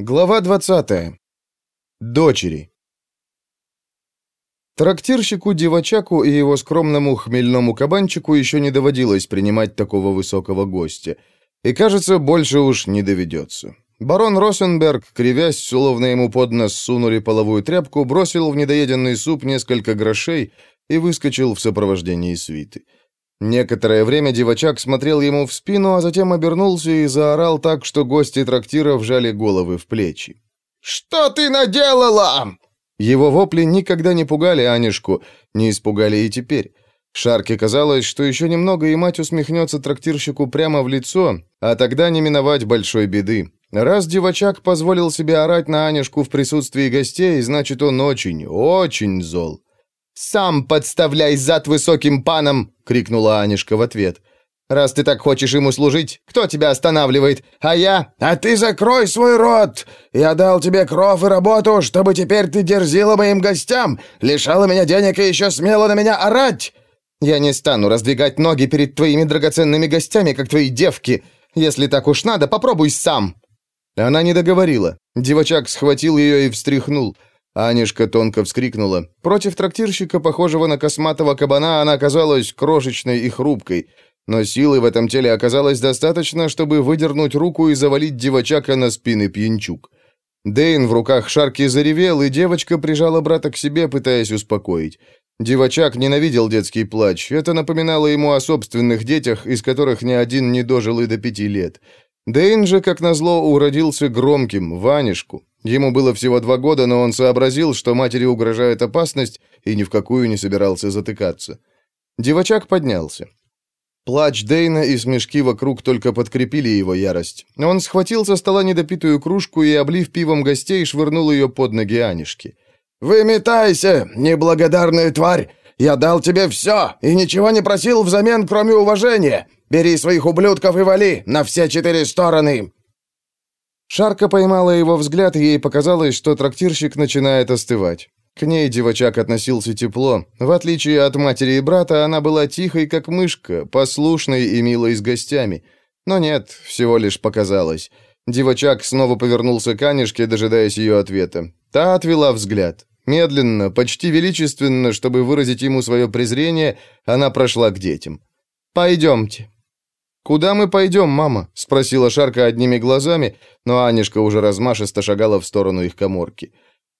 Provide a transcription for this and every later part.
Глава 20. Дочери. Трактирщику Девачаку и его скромному хмельному кабанчику еще не доводилось принимать такого высокого гостя. И, кажется, больше уж не доведется. Барон Росенберг, кривясь, словно ему под нос сунули половую тряпку, бросил в недоеденный суп несколько грошей и выскочил в сопровождении свиты. Некоторое время девочак смотрел ему в спину, а затем обернулся и заорал так, что гости трактира вжали головы в плечи. «Что ты наделала?» Его вопли никогда не пугали Анишку, не испугали и теперь. Шарке казалось, что еще немного и мать усмехнется трактирщику прямо в лицо, а тогда не миновать большой беды. Раз девочак позволил себе орать на Анишку в присутствии гостей, значит, он очень, очень зол. «Сам подставляй зад высоким паном!» — крикнула Анишка в ответ. «Раз ты так хочешь ему служить, кто тебя останавливает? А я...» «А ты закрой свой рот! Я дал тебе кров и работу, чтобы теперь ты дерзила моим гостям, лишала меня денег и еще смела на меня орать!» «Я не стану раздвигать ноги перед твоими драгоценными гостями, как твои девки. Если так уж надо, попробуй сам!» Она не договорила. Девочак схватил ее и встряхнул. Анишка тонко вскрикнула. Против трактирщика, похожего на косматого кабана, она оказалась крошечной и хрупкой. Но силы в этом теле оказалось достаточно, чтобы выдернуть руку и завалить девочака на спины пьянчук. Дейн в руках Шарки заревел, и девочка прижала брата к себе, пытаясь успокоить. Девочак ненавидел детский плач. Это напоминало ему о собственных детях, из которых ни один не дожил и до пяти лет. Дейн же, как назло, уродился громким, Ванишку. Ему было всего два года, но он сообразил, что матери угрожает опасность, и ни в какую не собирался затыкаться. Девочак поднялся. Плач Дейна и смешки вокруг только подкрепили его ярость. Он схватил со стола недопитую кружку и, облив пивом гостей, швырнул ее под ноги Анишки. «Выметайся, неблагодарная тварь! Я дал тебе все и ничего не просил взамен, кроме уважения! Бери своих ублюдков и вали на все четыре стороны!» Шарка поймала его взгляд, и ей показалось, что трактирщик начинает остывать. К ней девочак относился тепло. В отличие от матери и брата, она была тихой, как мышка, послушной и милой с гостями. Но нет, всего лишь показалось. Девочак снова повернулся к Анишке, дожидаясь ее ответа. Та отвела взгляд. Медленно, почти величественно, чтобы выразить ему свое презрение, она прошла к детям. «Пойдемте». «Куда мы пойдем, мама?» — спросила Шарка одними глазами, но Анишка уже размашисто шагала в сторону их коморки.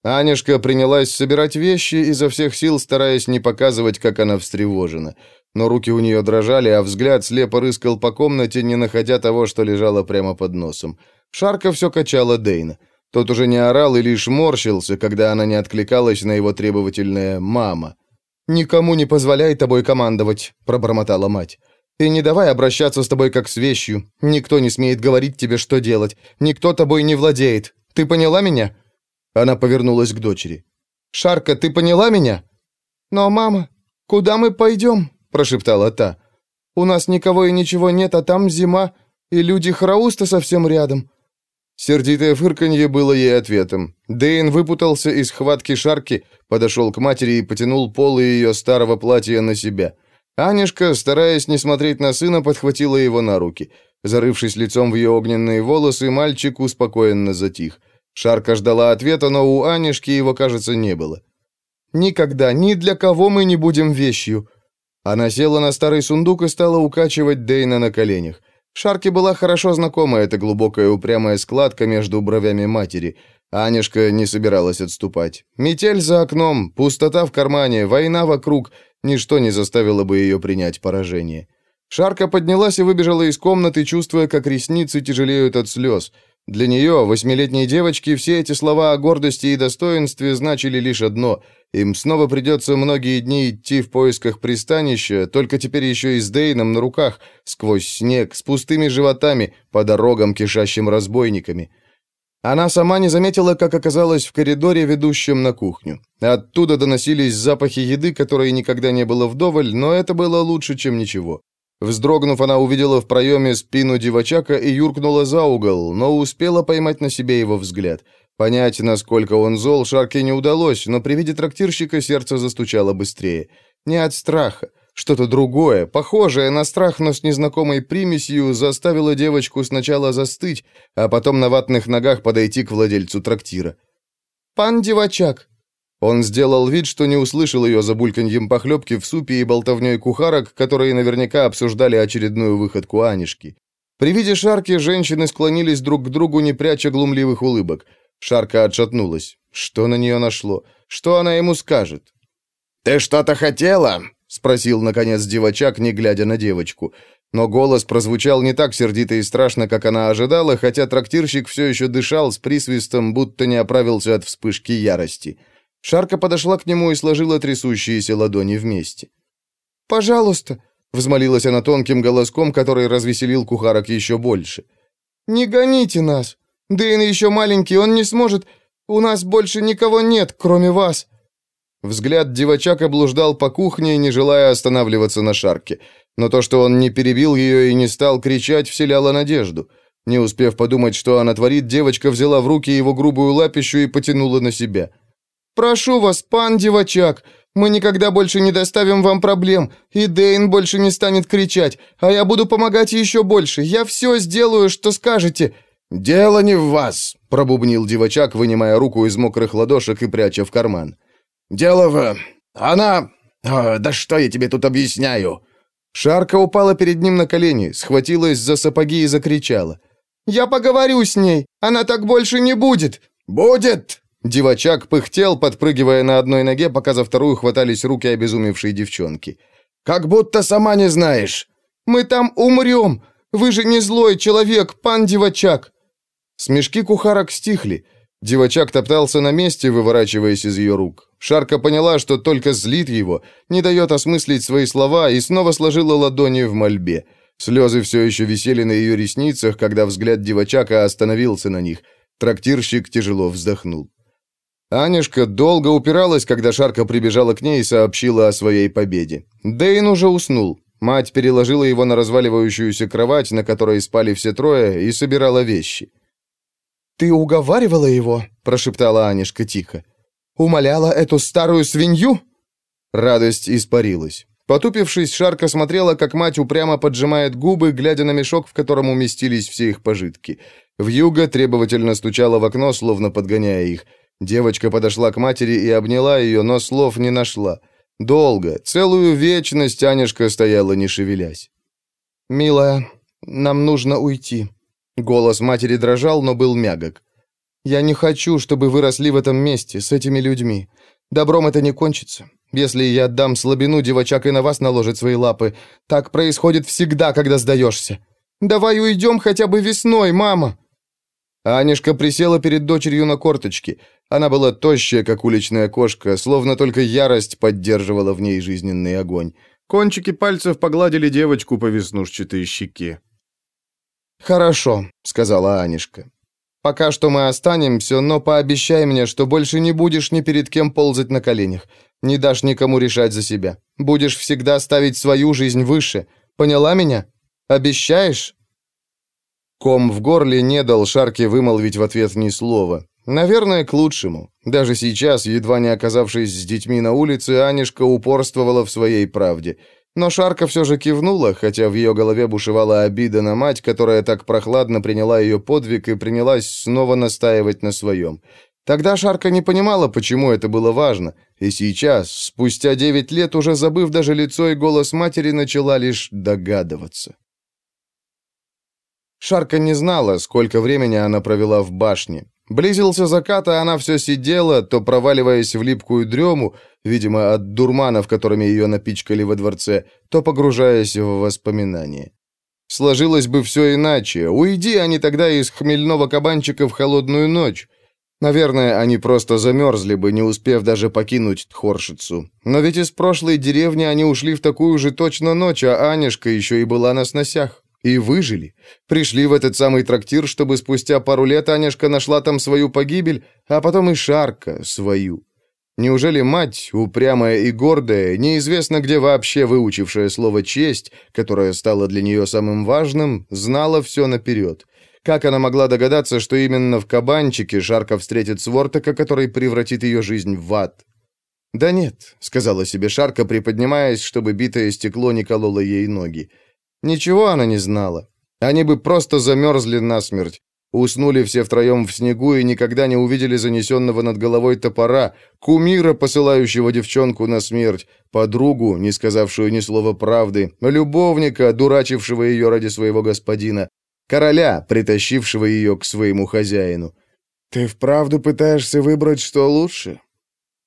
Анишка принялась собирать вещи, изо всех сил стараясь не показывать, как она встревожена. Но руки у нее дрожали, а взгляд слепо рыскал по комнате, не находя того, что лежало прямо под носом. Шарка все качала Дейна. Тот уже не орал и лишь морщился, когда она не откликалась на его требовательное «мама». «Никому не позволяй тобой командовать», — пробормотала мать. И не давай обращаться с тобой как с вещью. Никто не смеет говорить тебе, что делать. Никто тобой не владеет. Ты поняла меня?» Она повернулась к дочери. «Шарка, ты поняла меня?» «Но, мама, куда мы пойдем?» прошептала та. «У нас никого и ничего нет, а там зима, и люди Храуста совсем рядом». Сердитое фырканье было ей ответом. Дейн выпутался из хватки Шарки, подошел к матери и потянул полы ее старого платья на себя – Анишка, стараясь не смотреть на сына, подхватила его на руки. Зарывшись лицом в ее огненные волосы, мальчик успокоенно затих. Шарка ждала ответа, но у Анишки его, кажется, не было. «Никогда, ни для кого мы не будем вещью». Она села на старый сундук и стала укачивать Дейна на коленях. Шарке была хорошо знакома эта глубокая упрямая складка между бровями матери. Анишка не собиралась отступать. Метель за окном, пустота в кармане, война вокруг — Ничто не заставило бы ее принять поражение. Шарка поднялась и выбежала из комнаты, чувствуя, как ресницы тяжелеют от слез. Для нее, восьмилетней девочки, все эти слова о гордости и достоинстве значили лишь одно — им снова придется многие дни идти в поисках пристанища, только теперь еще и с Дейном на руках, сквозь снег, с пустыми животами, по дорогам, кишащим разбойниками. Она сама не заметила, как оказалась в коридоре, ведущем на кухню. Оттуда доносились запахи еды, которой никогда не было вдоволь, но это было лучше, чем ничего. Вздрогнув, она увидела в проеме спину девочака и юркнула за угол, но успела поймать на себе его взгляд. Понять, насколько он зол, Шарке не удалось, но при виде трактирщика сердце застучало быстрее. Не от страха. Что-то другое, похожее на страх, но с незнакомой примесью, заставило девочку сначала застыть, а потом на ватных ногах подойти к владельцу трактира. «Пан Девачак!» Он сделал вид, что не услышал ее за бульканьем похлебки в супе и болтовней кухарок, которые наверняка обсуждали очередную выходку Анишки. При виде Шарки женщины склонились друг к другу, не пряча глумливых улыбок. Шарка отшатнулась. Что на нее нашло? Что она ему скажет? «Ты что-то хотела?» — спросил, наконец, девочак, не глядя на девочку. Но голос прозвучал не так сердито и страшно, как она ожидала, хотя трактирщик все еще дышал с присвистом, будто не оправился от вспышки ярости. Шарка подошла к нему и сложила трясущиеся ладони вместе. «Пожалуйста», — взмолилась она тонким голоском, который развеселил кухарок еще больше. «Не гоните нас. Дэйн еще маленький, он не сможет. У нас больше никого нет, кроме вас». Взгляд девочака блуждал по кухне, не желая останавливаться на шарке. Но то, что он не перебил ее и не стал кричать, вселяло надежду. Не успев подумать, что она творит, девочка взяла в руки его грубую лапищу и потянула на себя. «Прошу вас, пан девочак, мы никогда больше не доставим вам проблем, и Дейн больше не станет кричать, а я буду помогать еще больше. Я все сделаю, что скажете». «Дело не в вас», — пробубнил девочак, вынимая руку из мокрых ладошек и пряча в карман. «Дело в... Она... О, да что я тебе тут объясняю?» Шарка упала перед ним на колени, схватилась за сапоги и закричала. «Я поговорю с ней! Она так больше не будет!» «Будет!» Девочак пыхтел, подпрыгивая на одной ноге, пока за вторую хватались руки обезумевшей девчонки. «Как будто сама не знаешь!» «Мы там умрем! Вы же не злой человек, пан Девочак!» Смешки кухарок стихли. Девочак топтался на месте, выворачиваясь из ее рук. Шарка поняла, что только злит его, не дает осмыслить свои слова и снова сложила ладони в мольбе. Слезы все еще висели на ее ресницах, когда взгляд девочака остановился на них. Трактирщик тяжело вздохнул. Анюшка долго упиралась, когда Шарка прибежала к ней и сообщила о своей победе. Дейн уже уснул. Мать переложила его на разваливающуюся кровать, на которой спали все трое, и собирала вещи. «Ты уговаривала его?» – прошептала Анюшка тихо. Умоляла эту старую свинью?» Радость испарилась. Потупившись, Шарка смотрела, как мать упрямо поджимает губы, глядя на мешок, в котором уместились все их пожитки. Вьюга требовательно стучала в окно, словно подгоняя их. Девочка подошла к матери и обняла ее, но слов не нашла. Долго, целую вечность Анешка стояла, не шевелясь. «Милая, нам нужно уйти». Голос матери дрожал, но был мягок. Я не хочу, чтобы вы росли в этом месте, с этими людьми. Добром это не кончится. Если я отдам слабину, девочак и на вас наложит свои лапы. Так происходит всегда, когда сдаешься. Давай уйдем хотя бы весной, мама!» Анишка присела перед дочерью на корточки. Она была тощая, как уличная кошка, словно только ярость поддерживала в ней жизненный огонь. Кончики пальцев погладили девочку по веснушчатой щеке. «Хорошо», — сказала Анишка. Пока что мы останемся, но пообещай мне, что больше не будешь ни перед кем ползать на коленях, не дашь никому решать за себя. Будешь всегда ставить свою жизнь выше. Поняла меня? Обещаешь?» Ком в горле не дал Шарке вымолвить в ответ ни слова. Наверное, к лучшему. Даже сейчас, едва не оказавшись с детьми на улице, Анишка упорствовала в своей правде – но Шарка все же кивнула, хотя в ее голове бушевала обида на мать, которая так прохладно приняла ее подвиг и принялась снова настаивать на своем. Тогда Шарка не понимала, почему это было важно, и сейчас, спустя девять лет, уже забыв даже лицо и голос матери, начала лишь догадываться. Шарка не знала, сколько времени она провела в башне. Близился закат, а она все сидела, то проваливаясь в липкую дрему, видимо, от дурманов, которыми ее напичкали во дворце, то погружаясь в воспоминания. Сложилось бы все иначе. Уйди они тогда из хмельного кабанчика в холодную ночь. Наверное, они просто замерзли бы, не успев даже покинуть Тхоршицу. Но ведь из прошлой деревни они ушли в такую же точно ночь, а Анешка еще и была на сносях. И выжили. Пришли в этот самый трактир, чтобы спустя пару лет Анешка нашла там свою погибель, а потом и Шарка свою. Неужели мать, упрямая и гордая, неизвестно где вообще выучившая слово «честь», которое стало для нее самым важным, знала все наперед? Как она могла догадаться, что именно в кабанчике Шарка встретит Свортака, который превратит ее жизнь в ад? «Да нет», — сказала себе Шарка, приподнимаясь, чтобы битое стекло не кололо ей ноги. Ничего она не знала. Они бы просто замерзли насмерть. Уснули все втроем в снегу и никогда не увидели занесенного над головой топора, кумира, посылающего девчонку на смерть, подругу, не сказавшую ни слова правды, любовника, дурачившего ее ради своего господина, короля, притащившего ее к своему хозяину. «Ты вправду пытаешься выбрать, что лучше?»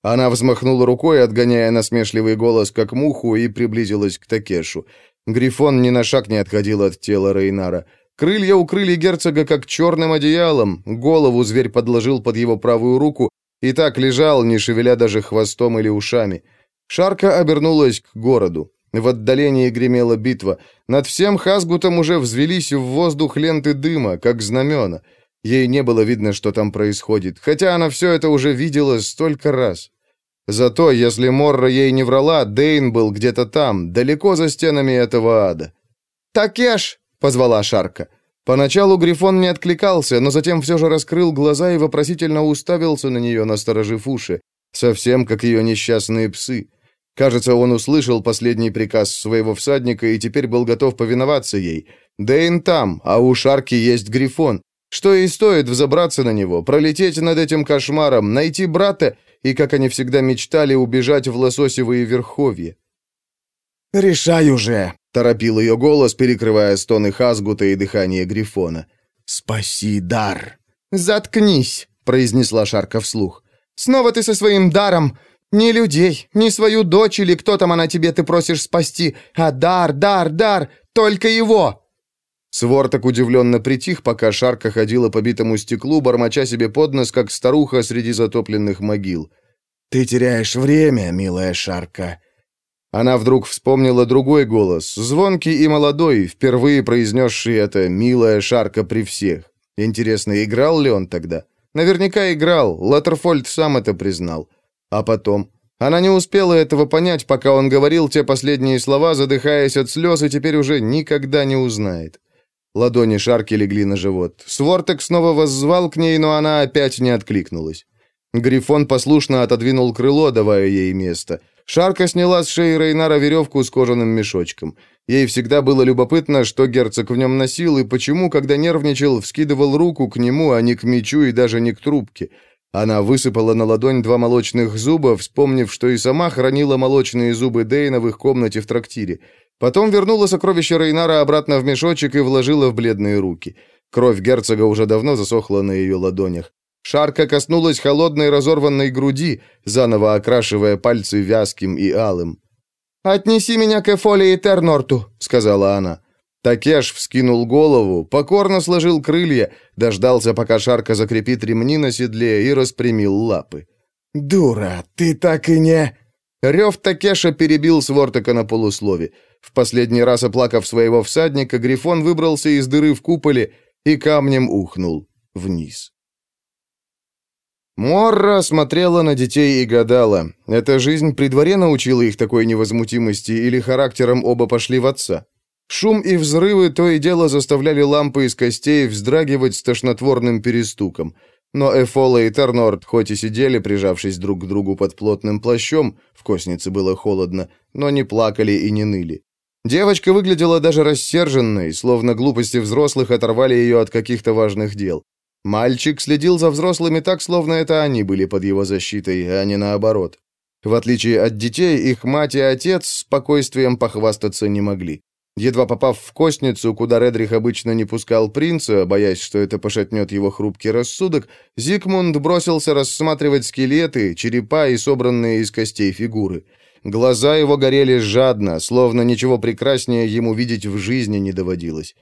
Она взмахнула рукой, отгоняя насмешливый голос, как муху, и приблизилась к Такешу. Грифон ни на шаг не отходил от тела Рейнара. Крылья укрыли герцога как черным одеялом, голову зверь подложил под его правую руку и так лежал, не шевеля даже хвостом или ушами. Шарка обернулась к городу. В отдалении гремела битва. Над всем Хасгутом уже взвелись в воздух ленты дыма, как знамена. Ей не было видно, что там происходит, хотя она все это уже видела столько раз. Зато, если Морра ей не врала, Дейн был где-то там, далеко за стенами этого ада. «Такеш!» — позвала Шарка. Поначалу Грифон не откликался, но затем все же раскрыл глаза и вопросительно уставился на нее, насторожив уши, совсем как ее несчастные псы. Кажется, он услышал последний приказ своего всадника и теперь был готов повиноваться ей. Дейн там, а у Шарки есть Грифон. Что и стоит взобраться на него, пролететь над этим кошмаром, найти брата и, как они всегда мечтали, убежать в лососевые верховья. «Решай уже!» — торопил ее голос, перекрывая стоны Хазгута и дыхание Грифона. «Спаси дар!» «Заткнись!» — произнесла Шарка вслух. «Снова ты со своим даром! Не людей, не свою дочь или кто там она тебе ты просишь спасти, а дар, дар, дар, только его!» Сворток удивленно притих, пока Шарка ходила по битому стеклу, бормоча себе под нос, как старуха среди затопленных могил. «Ты теряешь время, милая Шарка». Она вдруг вспомнила другой голос, звонкий и молодой, впервые произнесший это «милая Шарка» при всех. Интересно, играл ли он тогда? Наверняка играл, Латерфольд сам это признал. А потом... Она не успела этого понять, пока он говорил те последние слова, задыхаясь от слез, и теперь уже никогда не узнает. Ладони Шарки легли на живот. Свортек снова воззвал к ней, но она опять не откликнулась. Грифон послушно отодвинул крыло, давая ей место. Шарка сняла с шеи Рейнара веревку с кожаным мешочком. Ей всегда было любопытно, что герцог в нем носил и почему, когда нервничал, вскидывал руку к нему, а не к мечу и даже не к трубке. Она высыпала на ладонь два молочных зуба, вспомнив, что и сама хранила молочные зубы Дейна в их комнате в трактире. Потом вернула сокровище Рейнара обратно в мешочек и вложила в бледные руки. Кровь герцога уже давно засохла на ее ладонях. Шарка коснулась холодной разорванной груди, заново окрашивая пальцы вязким и алым. «Отнеси меня к Эфоле и Тернорту», — сказала она. Такеш вскинул голову, покорно сложил крылья, дождался, пока Шарка закрепит ремни на седле и распрямил лапы. «Дура, ты так и не...» Рев Такеша перебил Свортака на полуслове. В последний раз оплакав своего всадника, Грифон выбрался из дыры в куполе и камнем ухнул вниз. Морра смотрела на детей и гадала, эта жизнь при дворе научила их такой невозмутимости или характером оба пошли в отца? Шум и взрывы то и дело заставляли лампы из костей вздрагивать с тошнотворным перестуком. Но Эфола и Тернорд хоть и сидели, прижавшись друг к другу под плотным плащом, в коснице было холодно, но не плакали и не ныли. Девочка выглядела даже рассерженной, словно глупости взрослых оторвали ее от каких-то важных дел. Мальчик следил за взрослыми так, словно это они были под его защитой, а не наоборот. В отличие от детей, их мать и отец спокойствием похвастаться не могли. Едва попав в костницу, куда Редрих обычно не пускал принца, боясь, что это пошатнет его хрупкий рассудок, Зигмунд бросился рассматривать скелеты, черепа и собранные из костей фигуры. Глаза его горели жадно, словно ничего прекраснее ему видеть в жизни не доводилось.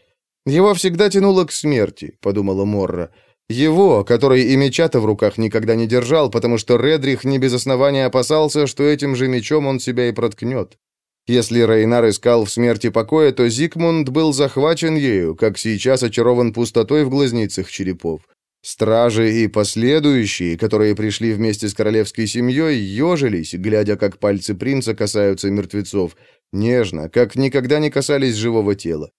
«Его всегда тянуло к смерти», — подумала Морра. «Его, который и меча-то в руках никогда не держал, потому что Редрих не без основания опасался, что этим же мечом он себя и проткнет». Если Рейнар искал в смерти покоя, то Зигмунд был захвачен ею, как сейчас очарован пустотой в глазницах черепов. Стражи и последующие, которые пришли вместе с королевской семьей, ежились, глядя, как пальцы принца касаются мертвецов, нежно, как никогда не касались живого тела.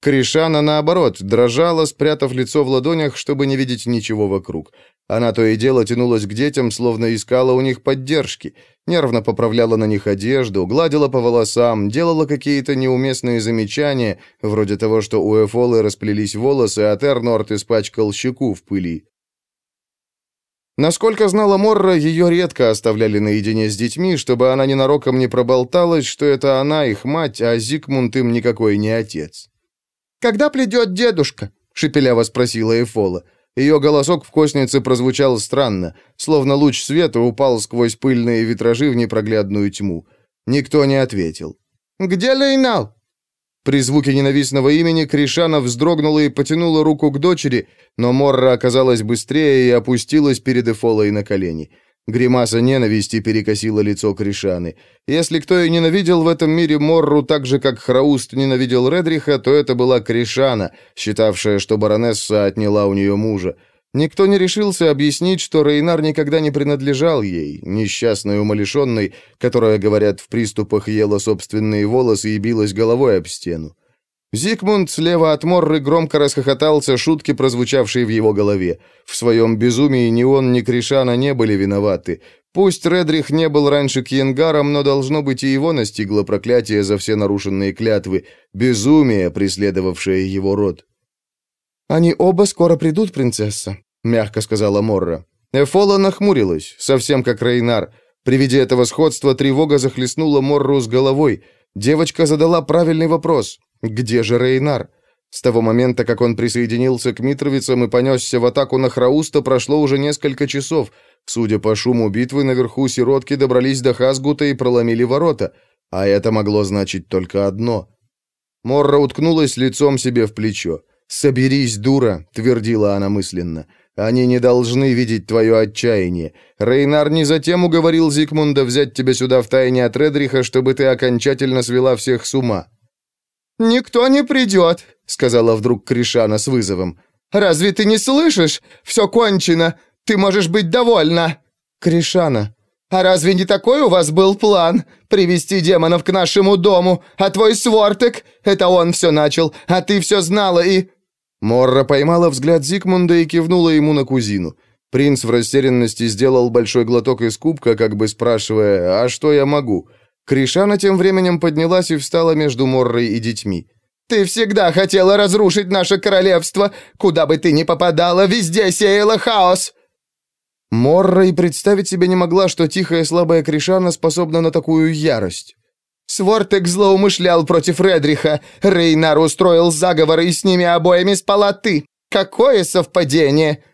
Кришана, наоборот, дрожала, спрятав лицо в ладонях, чтобы не видеть ничего вокруг. Она то и дело тянулась к детям, словно искала у них поддержки, нервно поправляла на них одежду, гладила по волосам, делала какие-то неуместные замечания, вроде того, что у Эфолы расплелись волосы, а Тернорт испачкал щеку в пыли. Насколько знала Морра, ее редко оставляли наедине с детьми, чтобы она ненароком не проболталась, что это она их мать, а Зигмунд им никакой не отец. «Когда придет дедушка?» — шепеляво спросила Эфола. Ее голосок в коснице прозвучал странно, словно луч света упал сквозь пыльные витражи в непроглядную тьму. Никто не ответил. «Где Лейнал?» При звуке ненавистного имени Кришана вздрогнула и потянула руку к дочери, но Морра оказалась быстрее и опустилась перед Эфолой на колени. Гримаса ненависти перекосила лицо Кришаны. Если кто и ненавидел в этом мире Морру так же, как Храуст ненавидел Редриха, то это была Кришана, считавшая, что баронесса отняла у нее мужа. Никто не решился объяснить, что Рейнар никогда не принадлежал ей, несчастной умалишенной, которая, говорят, в приступах ела собственные волосы и билась головой об стену. Зигмунд слева от Морры громко расхохотался шутки, прозвучавшие в его голове. В своем безумии ни он, ни Кришана не были виноваты. Пусть Редрих не был раньше Кьенгаром, но должно быть и его настигло проклятие за все нарушенные клятвы, безумие, преследовавшее его род. «Они оба скоро придут, принцесса», — мягко сказала Морра. Эфола нахмурилась, совсем как Рейнар. При виде этого сходства тревога захлестнула Морру с головой. Девочка задала правильный вопрос. Где же Рейнар? С того момента, как он присоединился к Митровицам и понесся в атаку на Храуста, прошло уже несколько часов. Судя по шуму битвы, наверху сиротки добрались до Хасгута и проломили ворота. А это могло значить только одно. Морра уткнулась лицом себе в плечо. «Соберись, дура», — твердила она мысленно. «Они не должны видеть твое отчаяние. Рейнар не затем уговорил Зигмунда взять тебя сюда в тайне от Редриха, чтобы ты окончательно свела всех с ума. «Никто не придет», — сказала вдруг Кришана с вызовом. «Разве ты не слышишь? Все кончено. Ты можешь быть довольна». «Кришана». «А разве не такой у вас был план? Привести демонов к нашему дому? А твой свортек? Это он все начал, а ты все знала и...» Морра поймала взгляд Зигмунда и кивнула ему на кузину. Принц в растерянности сделал большой глоток из кубка, как бы спрашивая, «А что я могу?» Кришана тем временем поднялась и встала между Моррой и детьми. «Ты всегда хотела разрушить наше королевство! Куда бы ты ни попадала, везде сеяла хаос!» Морра и представить себе не могла, что тихая слабая Кришана способна на такую ярость. Свортек злоумышлял против Редриха. Рейнар устроил заговор, и с ними обоими спала ты. Какое совпадение!»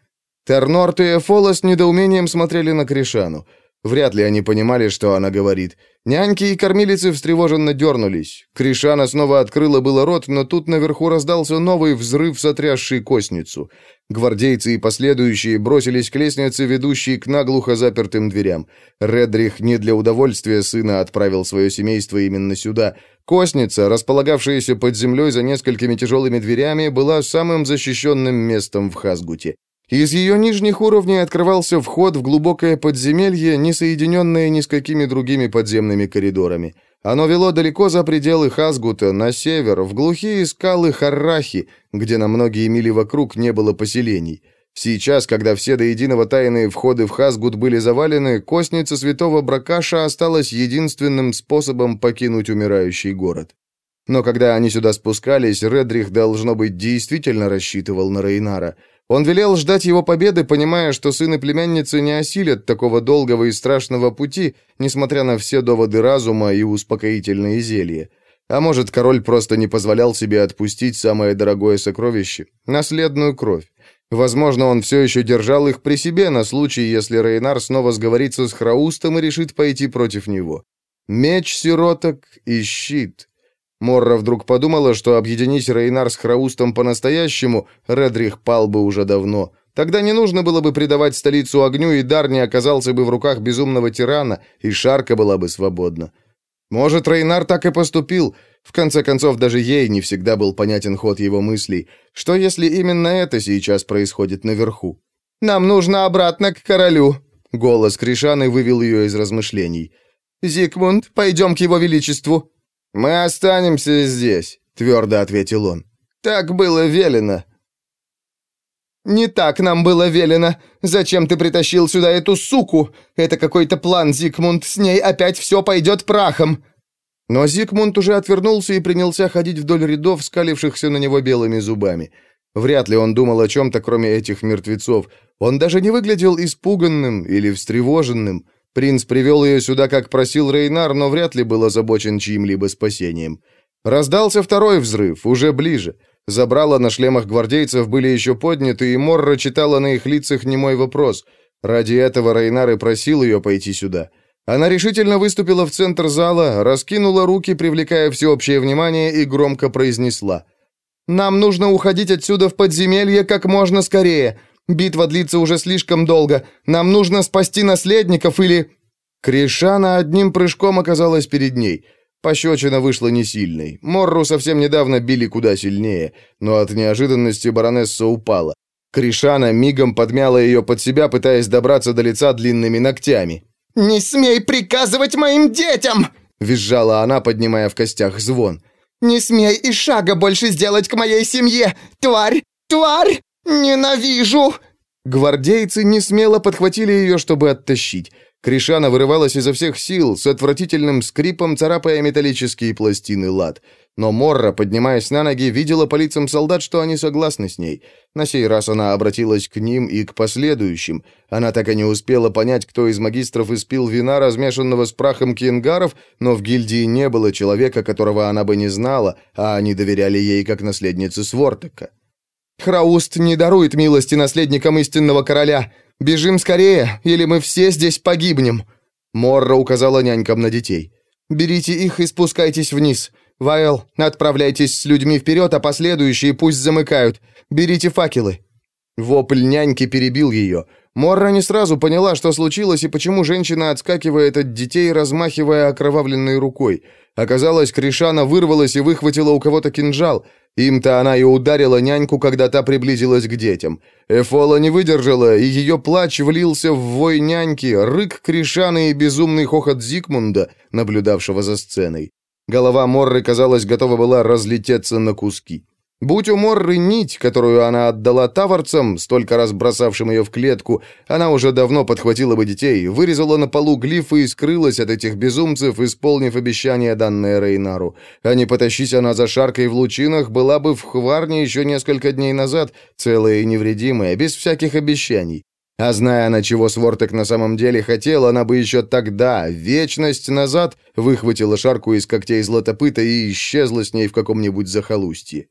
Тернорт и Эфола с недоумением смотрели на Кришану. Вряд ли они понимали, что она говорит. Няньки и кормилицы встревоженно дернулись. Кришана снова открыла было рот, но тут наверху раздался новый взрыв, сотрясший косницу. Гвардейцы и последующие бросились к лестнице, ведущей к наглухо запертым дверям. Редрих не для удовольствия сына отправил свое семейство именно сюда. Косница, располагавшаяся под землей за несколькими тяжелыми дверями, была самым защищенным местом в Хазгуте. Из ее нижних уровней открывался вход в глубокое подземелье, не соединенное ни с какими другими подземными коридорами. Оно вело далеко за пределы Хазгута, на север, в глухие скалы Харрахи, где на многие мили вокруг не было поселений. Сейчас, когда все до единого тайные входы в Хазгут были завалены, костница святого Бракаша осталась единственным способом покинуть умирающий город. Но когда они сюда спускались, Редрих, должно быть, действительно рассчитывал на Рейнара – он велел ждать его победы, понимая, что сын и племянница не осилят такого долгого и страшного пути, несмотря на все доводы разума и успокоительные зелья. А может, король просто не позволял себе отпустить самое дорогое сокровище — наследную кровь. Возможно, он все еще держал их при себе на случай, если Рейнар снова сговорится с Храустом и решит пойти против него. Меч сироток и щит — Морра вдруг подумала, что объединить Рейнар с Храустом по-настоящему, Редрих пал бы уже давно. Тогда не нужно было бы предавать столицу огню, и дар не оказался бы в руках безумного тирана, и Шарка была бы свободна. Может, Рейнар так и поступил. В конце концов, даже ей не всегда был понятен ход его мыслей. Что, если именно это сейчас происходит наверху? «Нам нужно обратно к королю», — голос Кришаны вывел ее из размышлений. «Зигмунд, пойдем к его величеству». «Мы останемся здесь», — твердо ответил он. Так было велено». «Не так нам было велено. Зачем ты притащил сюда эту суку? Это какой-то план, Зигмунд. С ней опять все пойдет прахом». Но Зигмунд уже отвернулся и принялся ходить вдоль рядов, скалившихся на него белыми зубами. Вряд ли он думал о чем-то, кроме этих мертвецов. Он даже не выглядел испуганным или встревоженным. Принц привел ее сюда, как просил Рейнар, но вряд ли был озабочен чьим-либо спасением. Раздался второй взрыв, уже ближе. Забрала на шлемах гвардейцев были еще подняты, и Морра читала на их лицах немой вопрос. Ради этого Рейнар и просил ее пойти сюда. Она решительно выступила в центр зала, раскинула руки, привлекая всеобщее внимание, и громко произнесла. Нам нужно уходить отсюда в подземелье как можно скорее. Битва длится уже слишком долго. Нам нужно спасти наследников или...» Кришана одним прыжком оказалась перед ней. Пощечина вышла не сильной. Морру совсем недавно били куда сильнее, но от неожиданности баронесса упала. Кришана мигом подмяла ее под себя, пытаясь добраться до лица длинными ногтями. «Не смей приказывать моим детям!» — визжала она, поднимая в костях звон. Не смей и шага больше сделать к моей семье! Тварь! Тварь! Ненавижу!» Гвардейцы не смело подхватили ее, чтобы оттащить. Кришана вырывалась изо всех сил, с отвратительным скрипом царапая металлические пластины лад. Но Морра, поднимаясь на ноги, видела по лицам солдат, что они согласны с ней. На сей раз она обратилась к ним и к последующим. Она так и не успела понять, кто из магистров испил вина, размешанного с прахом кенгаров, но в гильдии не было человека, которого она бы не знала, а они доверяли ей как наследнице Свортека. «Храуст не дарует милости наследникам истинного короля. Бежим скорее, или мы все здесь погибнем!» Морра указала нянькам на детей. «Берите их и спускайтесь вниз. Ваэл, отправляйтесь с людьми вперед, а последующие пусть замыкают. Берите факелы». Вопль няньки перебил ее. Морра не сразу поняла, что случилось и почему женщина отскакивает от детей, размахивая окровавленной рукой. Оказалось, Кришана вырвалась и выхватила у кого-то кинжал. Им-то она и ударила няньку, когда та приблизилась к детям. Эфола не выдержала, и ее плач влился в вой няньки, рык Кришаны и безумный хохот Зигмунда, наблюдавшего за сценой. Голова Морры, казалось, готова была разлететься на куски. Будь у Морры нить, которую она отдала таварцам, столько раз бросавшим ее в клетку, она уже давно подхватила бы детей, вырезала на полу глифы и скрылась от этих безумцев, исполнив обещание, данное Рейнару. А не потащись она за шаркой в лучинах, была бы в Хварне еще несколько дней назад, целая и невредимая, без всяких обещаний. А зная она, чего Свортек на самом деле хотел, она бы еще тогда, вечность назад, выхватила шарку из когтей златопыта и исчезла с ней в каком-нибудь захолустье.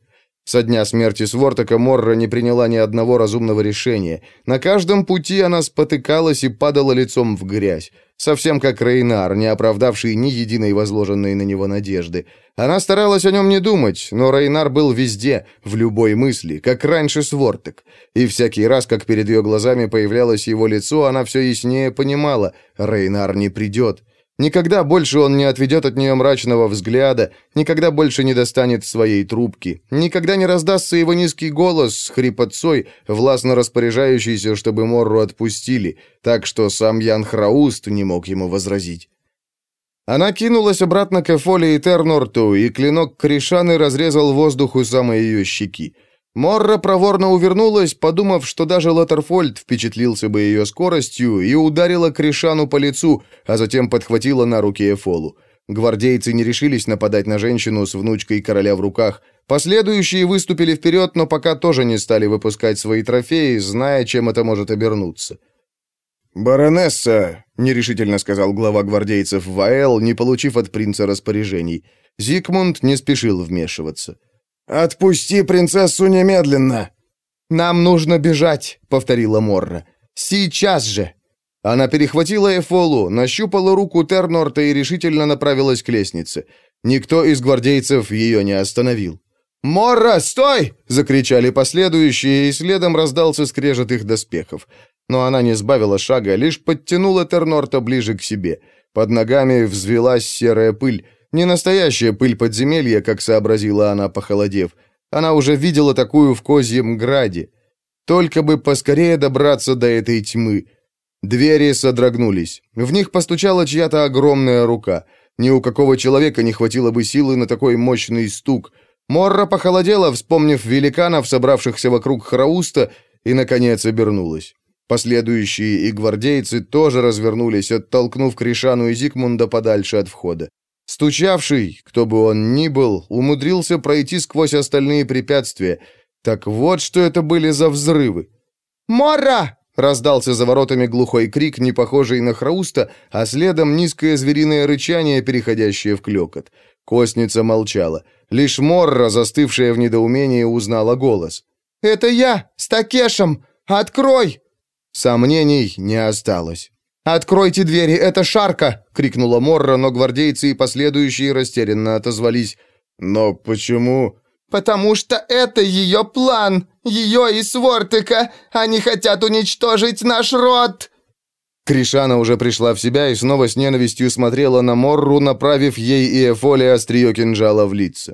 Со дня смерти Свортека Морра не приняла ни одного разумного решения. На каждом пути она спотыкалась и падала лицом в грязь. Совсем как Рейнар, не оправдавший ни единой возложенной на него надежды. Она старалась о нем не думать, но Рейнар был везде, в любой мысли, как раньше Свортек. И всякий раз, как перед ее глазами появлялось его лицо, она все яснее понимала — Рейнар не придет. Никогда больше он не отведет от нее мрачного взгляда, никогда больше не достанет своей трубки, никогда не раздастся его низкий голос с хрипотцой, властно распоряжающийся, чтобы Морру отпустили, так что сам Ян Храуст не мог ему возразить. Она кинулась обратно к Эфоле и Тернорту, и клинок Кришаны разрезал воздух у самой ее щеки. Морра проворно увернулась, подумав, что даже Латерфольд впечатлился бы ее скоростью, и ударила Кришану по лицу, а затем подхватила на руки Эфолу. Гвардейцы не решились нападать на женщину с внучкой короля в руках. Последующие выступили вперед, но пока тоже не стали выпускать свои трофеи, зная, чем это может обернуться. «Баронесса», — нерешительно сказал глава гвардейцев Ваэл, не получив от принца распоряжений. Зигмунд не спешил вмешиваться. «Отпусти принцессу немедленно!» «Нам нужно бежать», — повторила Морра. «Сейчас же!» Она перехватила Эфолу, нащупала руку Тернорта и решительно направилась к лестнице. Никто из гвардейцев ее не остановил. «Морра, стой!» — закричали последующие, и следом раздался скрежет их доспехов. Но она не сбавила шага, лишь подтянула Тернорта ближе к себе. Под ногами взвелась серая пыль. Не настоящая пыль подземелья, как сообразила она, похолодев. Она уже видела такую в Козьем Граде. Только бы поскорее добраться до этой тьмы. Двери содрогнулись. В них постучала чья-то огромная рука. Ни у какого человека не хватило бы силы на такой мощный стук. Морра похолодела, вспомнив великанов, собравшихся вокруг Храуста, и, наконец, обернулась. Последующие и гвардейцы тоже развернулись, оттолкнув Кришану и Зигмунда подальше от входа. Стучавший, кто бы он ни был, умудрился пройти сквозь остальные препятствия. Так вот, что это были за взрывы. «Морра!» — раздался за воротами глухой крик, не похожий на храуста, а следом низкое звериное рычание, переходящее в клекот. Костница молчала. Лишь Морра, застывшая в недоумении, узнала голос. «Это я, с Такешем! Открой!» Сомнений не осталось. «Откройте двери, это Шарка!» — крикнула Морра, но гвардейцы и последующие растерянно отозвались. «Но почему...» «Потому что это ее план! Ее и Свортыка! Они хотят уничтожить наш род!» Кришана уже пришла в себя и снова с ненавистью смотрела на Морру, направив ей и Эфоле острие кинжала в лицо.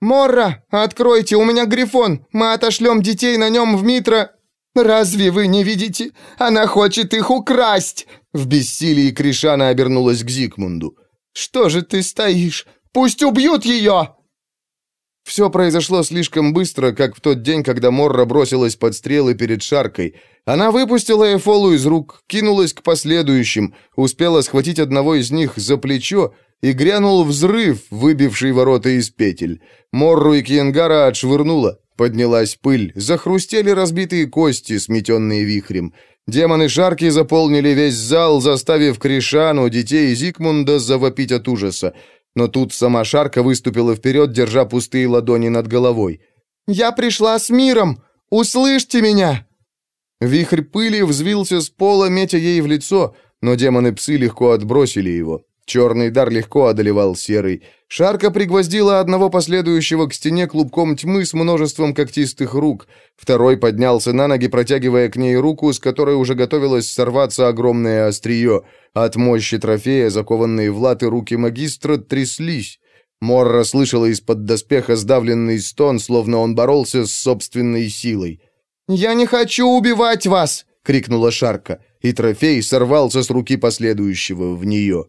«Морра, откройте, у меня грифон! Мы отошлем детей на нем в Митро...» «Разве вы не видите? Она хочет их украсть!» В бессилии Кришана обернулась к Зигмунду. «Что же ты стоишь? Пусть убьют ее!» Все произошло слишком быстро, как в тот день, когда Морра бросилась под стрелы перед Шаркой. Она выпустила Эфолу из рук, кинулась к последующим, успела схватить одного из них за плечо, и грянул взрыв, выбивший ворота из петель. Морру и Кьенгара отшвырнула. Поднялась пыль, захрустели разбитые кости, сметенные вихрем. Демоны Шарки заполнили весь зал, заставив Кришану, детей Зигмунда завопить от ужаса. Но тут сама Шарка выступила вперед, держа пустые ладони над головой. «Я пришла с миром! Услышьте меня!» Вихрь пыли взвился с пола, метя ей в лицо, но демоны-псы легко отбросили его. Черный дар легко одолевал серый. Шарка пригвоздила одного последующего к стене клубком тьмы с множеством когтистых рук. Второй поднялся на ноги, протягивая к ней руку, с которой уже готовилось сорваться огромное острие. От мощи трофея, закованные в латы руки магистра, тряслись. Морра слышала из-под доспеха сдавленный стон, словно он боролся с собственной силой. «Я не хочу убивать вас!» — крикнула Шарка, и трофей сорвался с руки последующего в нее.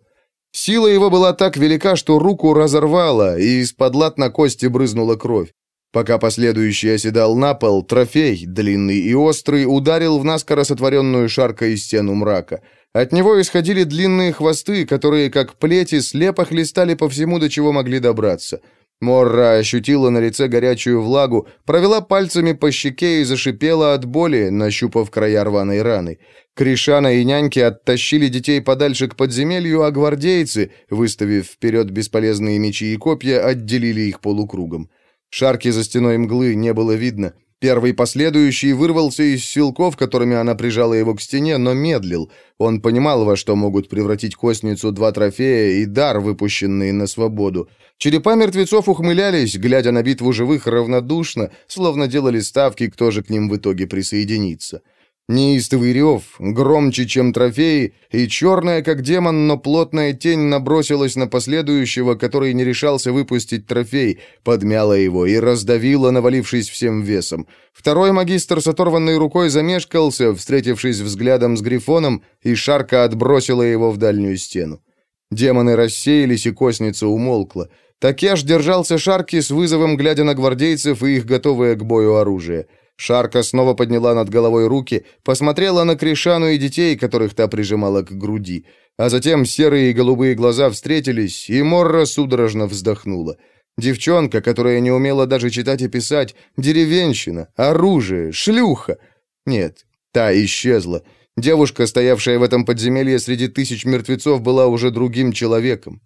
Сила его была так велика, что руку разорвала, и из-под лат на кости брызнула кровь. Пока последующий оседал на пол, трофей, длинный и острый, ударил в наскоро сотворенную шаркой стену мрака. От него исходили длинные хвосты, которые, как плети, слепо хлестали по всему, до чего могли добраться. Морра ощутила на лице горячую влагу, провела пальцами по щеке и зашипела от боли, нащупав края рваной раны. Кришана и няньки оттащили детей подальше к подземелью, а гвардейцы, выставив вперед бесполезные мечи и копья, отделили их полукругом. Шарки за стеной мглы не было видно. Первый последующий вырвался из силков, которыми она прижала его к стене, но медлил. Он понимал, во что могут превратить костницу два трофея и дар, выпущенные на свободу. Черепа мертвецов ухмылялись, глядя на битву живых равнодушно, словно делали ставки, кто же к ним в итоге присоединится. Неистовый рев, громче, чем трофеи, и черная, как демон, но плотная тень набросилась на последующего, который не решался выпустить трофей, подмяла его и раздавила, навалившись всем весом. Второй магистр с оторванной рукой замешкался, встретившись взглядом с Грифоном, и шарка отбросила его в дальнюю стену. Демоны рассеялись, и косница умолкла. Такеш держался шарки с вызовом, глядя на гвардейцев и их готовое к бою оружие. Шарка снова подняла над головой руки, посмотрела на Кришану и детей, которых та прижимала к груди. А затем серые и голубые глаза встретились, и Морра судорожно вздохнула. Девчонка, которая не умела даже читать и писать, деревенщина, оружие, шлюха. Нет, та исчезла. Девушка, стоявшая в этом подземелье среди тысяч мертвецов, была уже другим человеком.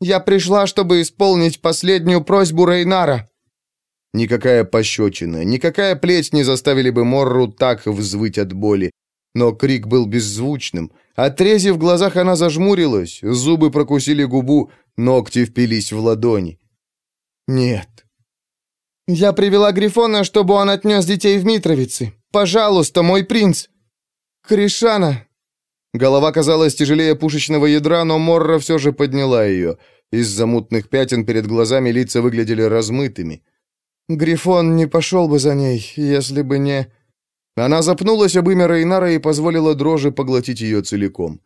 «Я пришла, чтобы исполнить последнюю просьбу Рейнара», Никакая пощечина, никакая плеть не заставили бы Морру так взвыть от боли. Но крик был беззвучным. От рези в глазах она зажмурилась, зубы прокусили губу, ногти впились в ладони. «Нет». «Я привела Грифона, чтобы он отнес детей в Митровицы. Пожалуйста, мой принц!» «Кришана!» Голова казалась тяжелее пушечного ядра, но Морра все же подняла ее. Из-за мутных пятен перед глазами лица выглядели размытыми. Грифон не пошел бы за ней, если бы не...» Она запнулась об имя Рейнара и позволила дрожи поглотить ее целиком.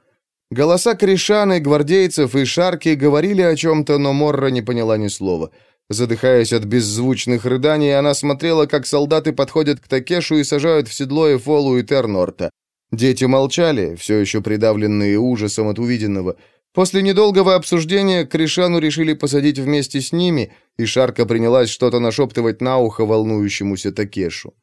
Голоса Кришаны, гвардейцев и Шарки говорили о чем-то, но Морра не поняла ни слова. Задыхаясь от беззвучных рыданий, она смотрела, как солдаты подходят к Такешу и сажают в седло Эфолу и Тернорта. Дети молчали, все еще придавленные ужасом от увиденного. После недолгого обсуждения Кришану решили посадить вместе с ними, и Шарка принялась что-то нашептывать на ухо волнующемуся Такешу.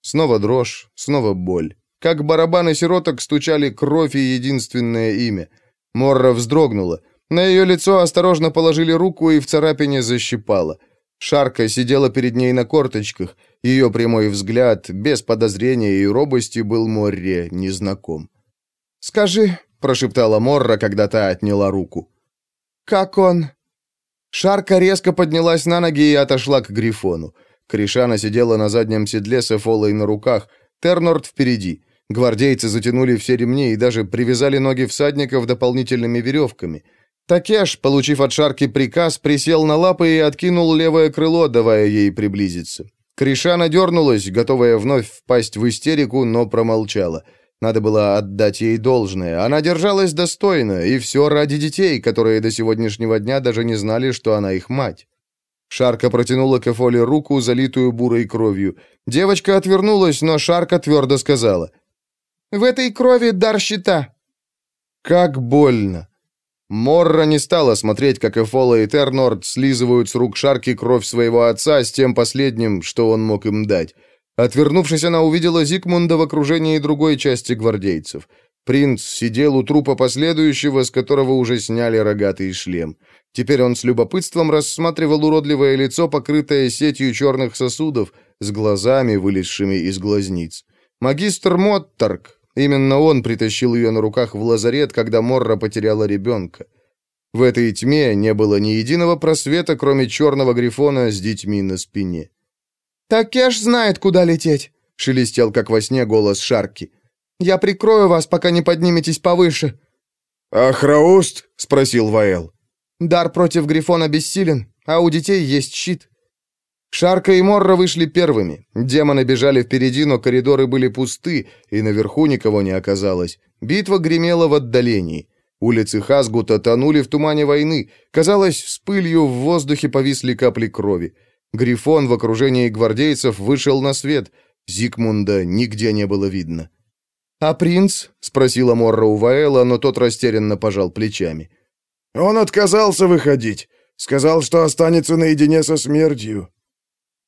Снова дрожь, снова боль. Как барабаны сироток стучали кровь и единственное имя. Морра вздрогнула. На ее лицо осторожно положили руку и в царапине защипала. Шарка сидела перед ней на корточках. Ее прямой взгляд, без подозрения и робости, был Морре незнаком. «Скажи», — прошептала Морра, когда та отняла руку. «Как он?» Шарка резко поднялась на ноги и отошла к Грифону. Кришана сидела на заднем седле с Эфолой на руках, Тернорд впереди. Гвардейцы затянули все ремни и даже привязали ноги всадников дополнительными веревками. Такеш, получив от Шарки приказ, присел на лапы и откинул левое крыло, давая ей приблизиться. Кришана дернулась, готовая вновь впасть в истерику, но промолчала. Надо было отдать ей должное. Она держалась достойно, и все ради детей, которые до сегодняшнего дня даже не знали, что она их мать. Шарка протянула к Эфоле руку, залитую бурой кровью. Девочка отвернулась, но Шарка твердо сказала. «В этой крови дар щита». Как больно. Морра не стала смотреть, как Эфола и Тернорд слизывают с рук Шарки кровь своего отца с тем последним, что он мог им дать. Отвернувшись, она увидела Зигмунда в окружении другой части гвардейцев. Принц сидел у трупа последующего, с которого уже сняли рогатый шлем. Теперь он с любопытством рассматривал уродливое лицо, покрытое сетью черных сосудов, с глазами, вылезшими из глазниц. Магистр Моттарк, именно он притащил ее на руках в лазарет, когда Морра потеряла ребенка. В этой тьме не было ни единого просвета, кроме черного грифона с детьми на спине. «Такеш знает, куда лететь», — шелестел, как во сне, голос Шарки. «Я прикрою вас, пока не подниметесь повыше». «Ахрауст?» — спросил Ваэл. «Дар против Грифона бессилен, а у детей есть щит». Шарка и Морра вышли первыми. Демоны бежали впереди, но коридоры были пусты, и наверху никого не оказалось. Битва гремела в отдалении. Улицы Хазгута тонули в тумане войны. Казалось, с пылью в воздухе повисли капли крови. Грифон в окружении гвардейцев вышел на свет. Зигмунда нигде не было видно. «А принц?» — спросила Морра у Ваэла, но тот растерянно пожал плечами. «Он отказался выходить. Сказал, что останется наедине со смертью».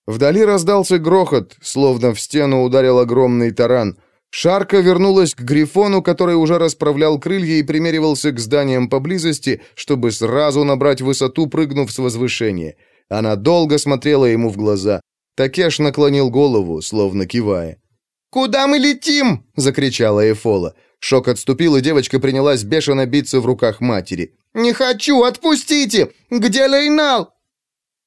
Вдали раздался грохот, словно в стену ударил огромный таран. Шарка вернулась к Грифону, который уже расправлял крылья и примеривался к зданиям поблизости, чтобы сразу набрать высоту, прыгнув с возвышения. Она долго смотрела ему в глаза. Такеш наклонил голову, словно кивая. «Куда мы летим?» — закричала Эфола. Шок отступил, и девочка принялась бешено биться в руках матери. «Не хочу! Отпустите! Где Лейнал?»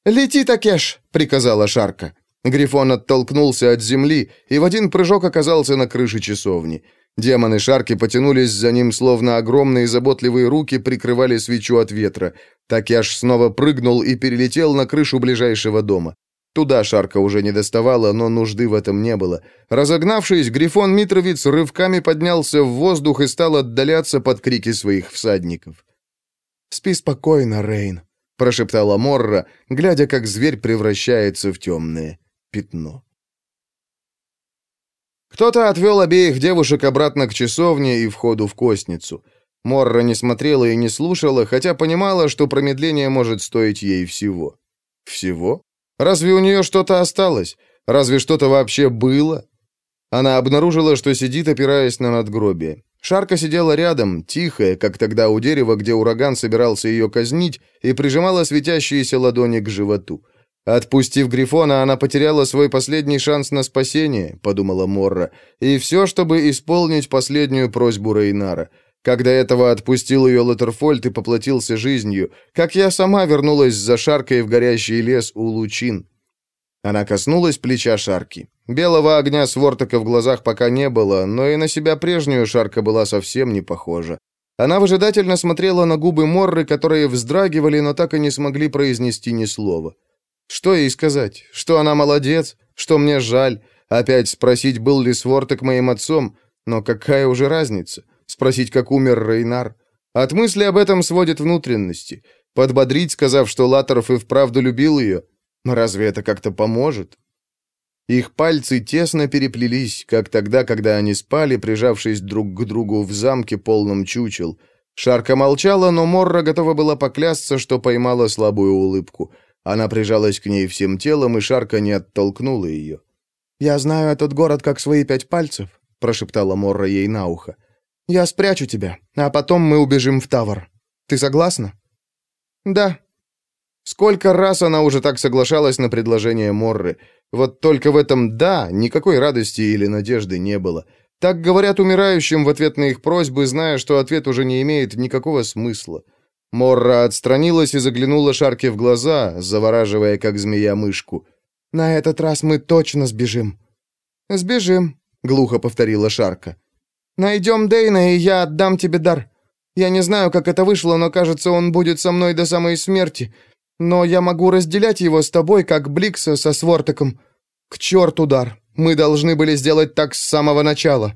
«Лети, Такеш!» — приказала Шарка. Грифон оттолкнулся от земли и в один прыжок оказался на крыше часовни. Демоны Шарки потянулись за ним, словно огромные заботливые руки прикрывали свечу от ветра. Такеш снова прыгнул и перелетел на крышу ближайшего дома. Туда Шарка уже не доставала, но нужды в этом не было. Разогнавшись, Грифон Митровиц рывками поднялся в воздух и стал отдаляться под крики своих всадников. «Спи спокойно, Рейн», — прошептала Морра, глядя, как зверь превращается в темное пятно. Кто-то отвел обеих девушек обратно к часовне и входу в костницу. Морра не смотрела и не слушала, хотя понимала, что промедление может стоить ей всего. Всего? Разве у нее что-то осталось? Разве что-то вообще было? Она обнаружила, что сидит, опираясь на надгробие. Шарка сидела рядом, тихая, как тогда у дерева, где ураган собирался ее казнить, и прижимала светящиеся ладони к животу. «Отпустив Грифона, она потеряла свой последний шанс на спасение», — подумала Морра, «и все, чтобы исполнить последнюю просьбу Рейнара. Когда этого отпустил ее Латерфольд и поплатился жизнью, как я сама вернулась за Шаркой в горящий лес у лучин. Она коснулась плеча Шарки. Белого огня свортока в глазах пока не было, но и на себя прежнюю Шарка была совсем не похожа. Она выжидательно смотрела на губы Морры, которые вздрагивали, но так и не смогли произнести ни слова. Что ей сказать? Что она молодец? Что мне жаль? Опять спросить, был ли Сворток моим отцом? Но какая уже разница? Спросить, как умер Рейнар? От мысли об этом сводит внутренности. Подбодрить, сказав, что Латоров и вправду любил ее. Разве это как-то поможет? Их пальцы тесно переплелись, как тогда, когда они спали, прижавшись друг к другу в замке полном чучел. Шарка молчала, но Морра готова была поклясться, что поймала слабую улыбку. Она прижалась к ней всем телом, и Шарка не оттолкнула ее. «Я знаю этот город как свои пять пальцев», — прошептала Морра ей на ухо. «Я спрячу тебя, а потом мы убежим в Тавр. Ты согласна?» «Да». Сколько раз она уже так соглашалась на предложение Морры. Вот только в этом «да» никакой радости или надежды не было. Так говорят умирающим в ответ на их просьбы, зная, что ответ уже не имеет никакого смысла. Морра отстранилась и заглянула Шарке в глаза, завораживая, как змея, мышку. «На этот раз мы точно сбежим». «Сбежим», — глухо повторила Шарка. «Найдем Дейна, и я отдам тебе дар. Я не знаю, как это вышло, но, кажется, он будет со мной до самой смерти. Но я могу разделять его с тобой, как Бликса со Свортеком. К черту дар. Мы должны были сделать так с самого начала».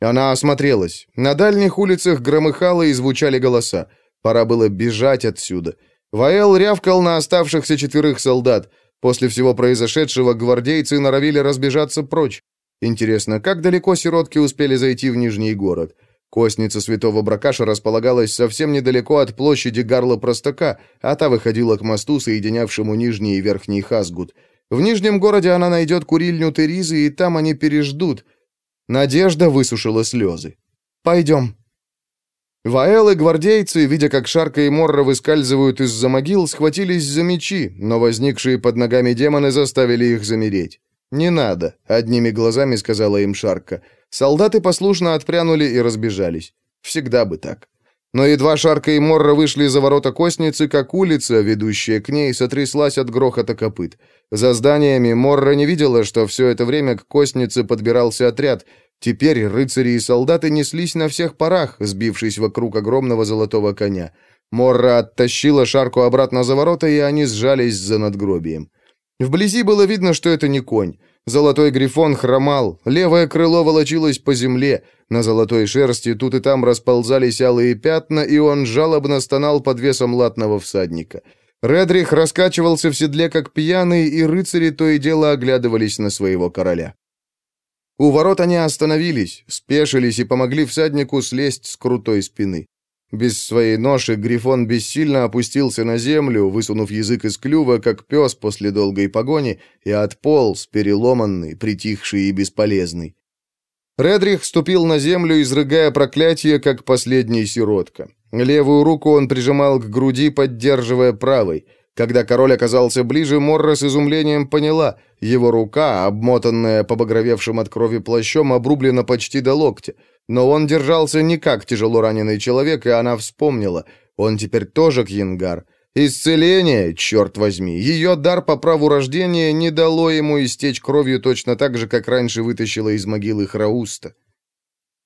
Она осмотрелась. На дальних улицах громыхало и звучали голоса. Пора было бежать отсюда. Ваэл рявкал на оставшихся четверых солдат. После всего произошедшего гвардейцы норовили разбежаться прочь. Интересно, как далеко сиротки успели зайти в Нижний город? Костница святого Бракаша располагалась совсем недалеко от площади Гарла Простака, а та выходила к мосту, соединявшему Нижний и Верхний Хасгут. В Нижнем городе она найдет курильню Теризы, и там они переждут. Надежда высушила слезы. «Пойдем». Ваэл и гвардейцы, видя, как Шарка и Морра выскальзывают из-за могил, схватились за мечи, но возникшие под ногами демоны заставили их замереть. «Не надо», — одними глазами сказала им Шарка. Солдаты послушно отпрянули и разбежались. Всегда бы так. Но едва Шарка и Морра вышли за ворота Костницы, как улица, ведущая к ней, сотряслась от грохота копыт. За зданиями Морра не видела, что все это время к Костнице подбирался отряд. Теперь рыцари и солдаты неслись на всех парах, сбившись вокруг огромного золотого коня. Морра оттащила Шарку обратно за ворота, и они сжались за надгробием. Вблизи было видно, что это не конь. Золотой грифон хромал, левое крыло волочилось по земле, на золотой шерсти тут и там расползались алые пятна, и он жалобно стонал под весом латного всадника. Редрих раскачивался в седле, как пьяный, и рыцари то и дело оглядывались на своего короля. У ворот они остановились, спешились и помогли всаднику слезть с крутой спины. Без своей ноши Грифон бессильно опустился на землю, высунув язык из клюва, как пес после долгой погони, и отполз, переломанный, притихший и бесполезный. Редрих ступил на землю, изрыгая проклятие, как последний сиротка. Левую руку он прижимал к груди, поддерживая правой. Когда король оказался ближе, Морра с изумлением поняла, его рука, обмотанная побагровевшим от крови плащом, обрублена почти до локтя. Но он держался не как тяжело раненый человек, и она вспомнила. Он теперь тоже Кьянгар. Исцеление, черт возьми. Ее дар по праву рождения не дало ему истечь кровью точно так же, как раньше вытащила из могилы Храуста.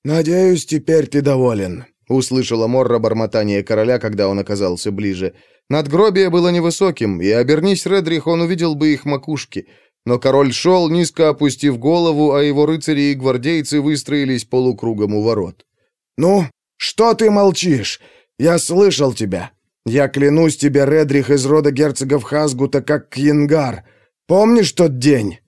«Надеюсь, теперь ты доволен», — услышала Морра бормотание короля, когда он оказался ближе. Надгробие было невысоким, и, обернись Редрих, он увидел бы их макушки — но король шел, низко опустив голову, а его рыцари и гвардейцы выстроились полукругом у ворот. «Ну, что ты молчишь? Я слышал тебя. Я клянусь тебе, Редрих из рода герцогов Хазгута, как Кьянгар. Помнишь тот день?»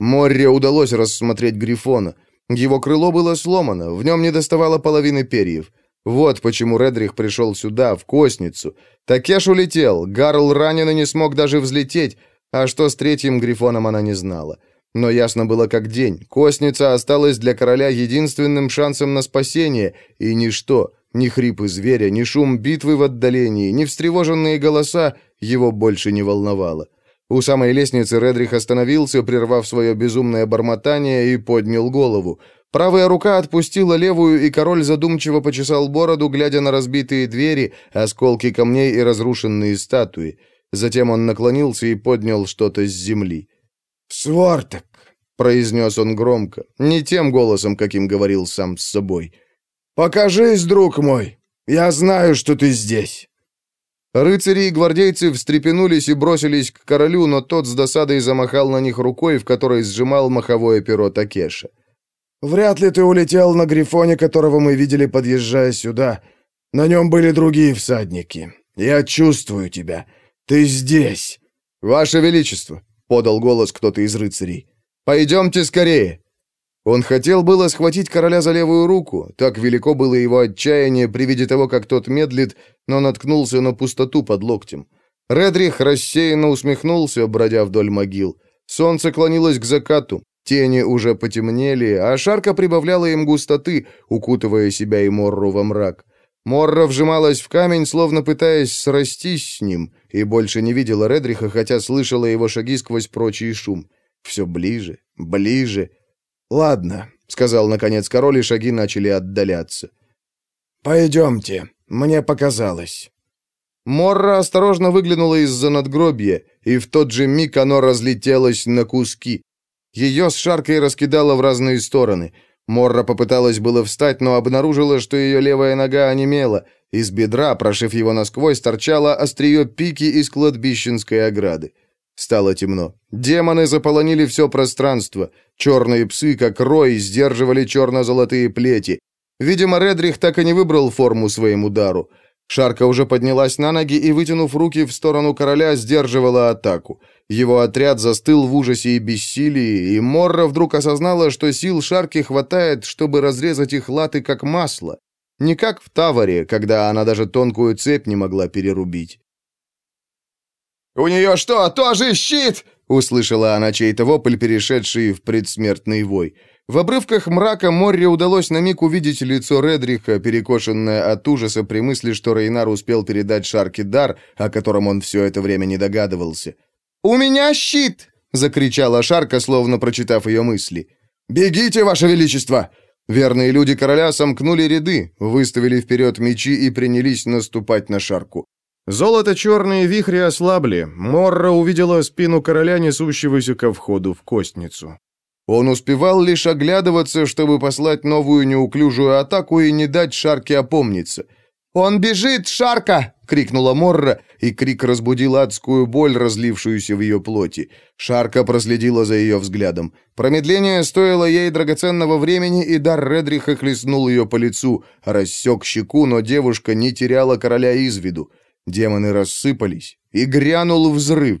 Морре удалось рассмотреть Грифона. Его крыло было сломано, в нем не доставало половины перьев. Вот почему Редрих пришел сюда, в Косницу. Такеш улетел, Гарл ранен и не смог даже взлететь, а что с третьим грифоном она не знала. Но ясно было как день. Косница осталась для короля единственным шансом на спасение, и ничто, ни хрипы зверя, ни шум битвы в отдалении, ни встревоженные голоса его больше не волновало. У самой лестницы Редрих остановился, прервав свое безумное бормотание, и поднял голову. Правая рука отпустила левую, и король задумчиво почесал бороду, глядя на разбитые двери, осколки камней и разрушенные статуи. Затем он наклонился и поднял что-то с земли. «Сварток!» — произнес он громко, не тем голосом, каким говорил сам с собой. «Покажись, друг мой! Я знаю, что ты здесь!» Рыцари и гвардейцы встрепенулись и бросились к королю, но тот с досадой замахал на них рукой, в которой сжимал маховое перо Такеша. «Вряд ли ты улетел на грифоне, которого мы видели, подъезжая сюда. На нем были другие всадники. Я чувствую тебя. «Ты здесь!» «Ваше Величество!» — подал голос кто-то из рыцарей. «Пойдемте скорее!» Он хотел было схватить короля за левую руку, так велико было его отчаяние при виде того, как тот медлит, но наткнулся на пустоту под локтем. Редрих рассеянно усмехнулся, бродя вдоль могил. Солнце клонилось к закату, тени уже потемнели, а шарка прибавляла им густоты, укутывая себя и Морру во мрак. Морра вжималась в камень, словно пытаясь срастись с ним, и больше не видела Редриха, хотя слышала его шаги сквозь прочий шум. Все ближе, ближе. «Ладно», — сказал наконец король, и шаги начали отдаляться. «Пойдемте, мне показалось». Морра осторожно выглянула из-за надгробья, и в тот же миг оно разлетелось на куски. Ее с шаркой раскидало в разные стороны. Морра попыталась было встать, но обнаружила, что ее левая нога онемела. Из бедра, прошив его насквозь, торчало острие пики из кладбищенской ограды. Стало темно. Демоны заполонили все пространство. Черные псы, как рой, сдерживали черно-золотые плети. Видимо, Редрих так и не выбрал форму своим удару. Шарка уже поднялась на ноги и, вытянув руки в сторону короля, сдерживала атаку. Его отряд застыл в ужасе и бессилии, и Морра вдруг осознала, что сил Шарки хватает, чтобы разрезать их латы как масло. Не как в Таваре, когда она даже тонкую цепь не могла перерубить. «У нее что, тоже щит?» — услышала она чей-то вопль, перешедший в предсмертный вой. В обрывках мрака Морре удалось на миг увидеть лицо Редриха, перекошенное от ужаса при мысли, что Рейнар успел передать Шарке дар, о котором он все это время не догадывался. «У меня щит!» — закричала Шарка, словно прочитав ее мысли. «Бегите, Ваше Величество!» Верные люди короля сомкнули ряды, выставили вперед мечи и принялись наступать на Шарку. Золото-черные вихри ослабли. Морра увидела спину короля, несущегося ко входу в костницу. Он успевал лишь оглядываться, чтобы послать новую неуклюжую атаку и не дать Шарке опомниться. «Он бежит, Шарка!» — крикнула Морра, и крик разбудил адскую боль, разлившуюся в ее плоти. Шарка проследила за ее взглядом. Промедление стоило ей драгоценного времени, и дар Редриха хлестнул ее по лицу, рассек щеку, но девушка не теряла короля из виду. Демоны рассыпались, и грянул взрыв.